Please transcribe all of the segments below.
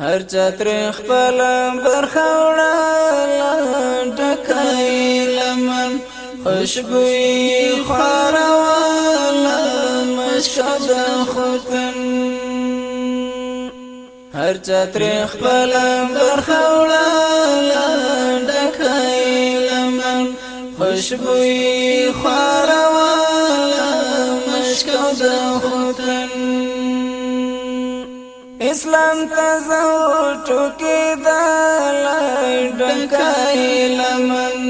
هر چا تر خپل برخوړل ټکای لمن خوشبوئی خورول مشد خوتن هر چا تر خپل برخوړل ټکای لمن خوشبوئی خورول اسلام تزو ټوکی دل ډکای لمن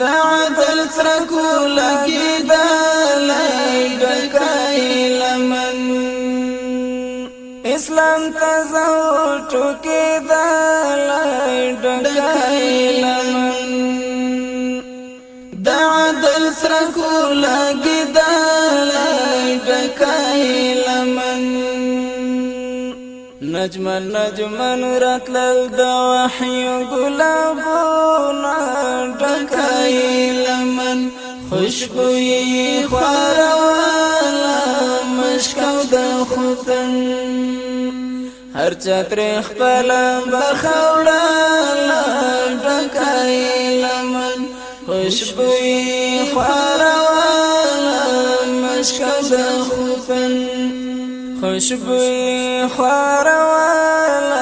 دا عدل ترکو لګی دل ډکای لمن اسلام تزو ټوکی دل ډکای لمن دا عدل ترکو لګی نجم نجمن راتلل د وحي ګلابونه ټکای لمن خوشبوئی خوارالا مشکو د خوتن هر چتر خپل بخوړالا ټکای لمن خوشبوئی خوارالا خوشبو خواروالا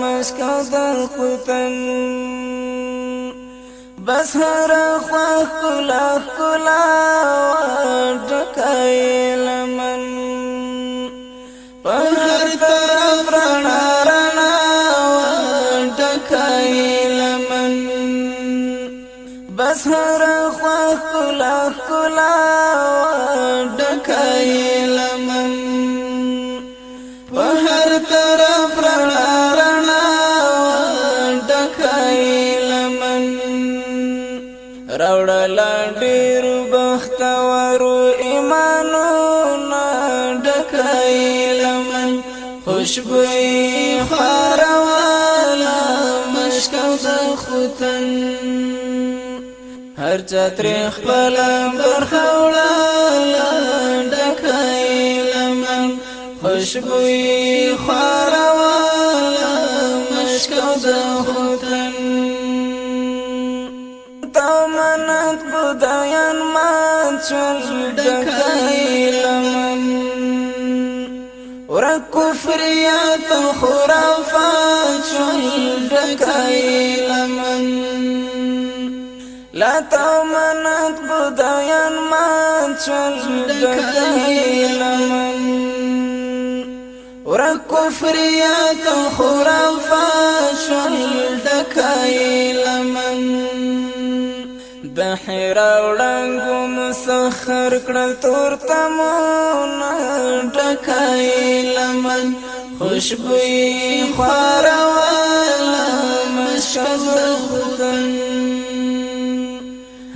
مسکو دل قطن بس هر خواه کلا کلا وڈکای لمن پر هر طرف رنا رنا وڈکای لمن بس هر خواه کلا کلا وڈکای لډیر بختور ایمانونه ډکای لمن خوشبو خاروالا مشکو زختن هر چا تر خپل برخوړه ډکای لمن خوشبو خاروالا مشکو زختن څوک د کایلمن ور کفر خرافات څوک لا تمنت بدایان ما څوک د کایلمن ور خرافات څوک د حیرا وړانګو مسخر کړل تور تمونه ټکای لمن خوشبوئی خواروالا مشغل خودن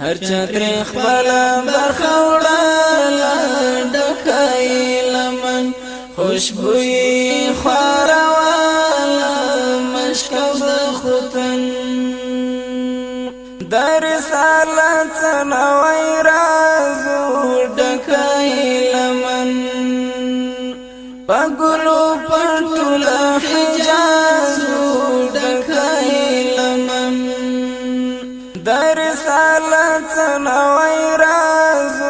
هر چا تر خپل برخه وړاله ډکای لمن خوشبوئی خوار پګلو پټول حجاز ډکای لمن در سال چنوي راز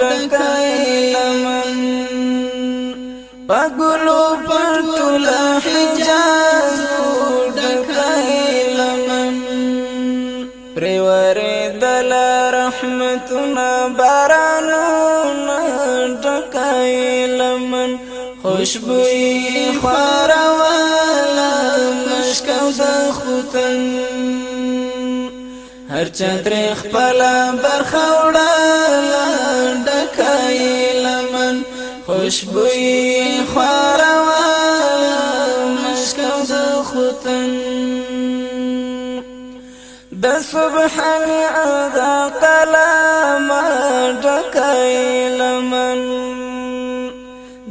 ډکای لمن پګلو پټول حجاز ډکای لمن پرور دل رحمتنا بار خوشبوئی خواراوالا مشکو دا خوتن هر چتر خپلا برخوڑالا ڈکائی لمن خوشبوئی خواراوالا مشکو دا خوتن د سبحان ادا قلاما ڈکائی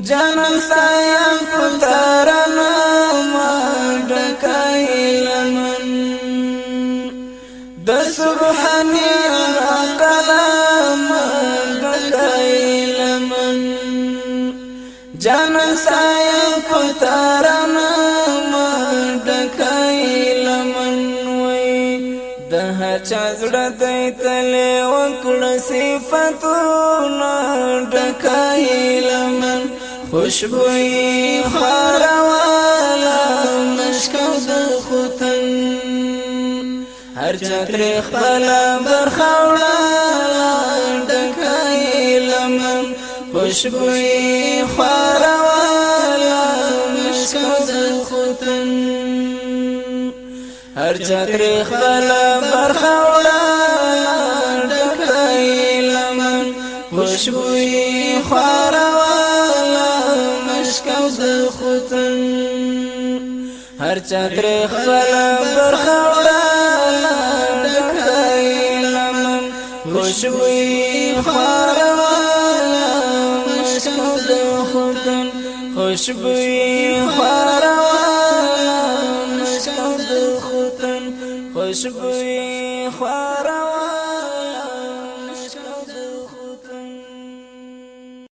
جانم سایا پتارنا ما ډکایلمن د سبحانی کلام ډکایلمن جانم سایا پتارنا ما ډکایلمن وای د هچا زړه دای تل وکړ صفاتونه ډکایلمن خوشبوئی خاروالا مشکو د خوتن هر چتر خپل برخوړا ډکای لمن خوشبوئی خاروالا مشکو د خوتن هر چتر خپل برخوړا ډکای لمن خوشبوئی هر چا تر خپل برخه وړاندې کایلم خوشبوئی خاروان مشکل خودن خوشبوئی خاروان مشکل خودن خوشبوئی خاروان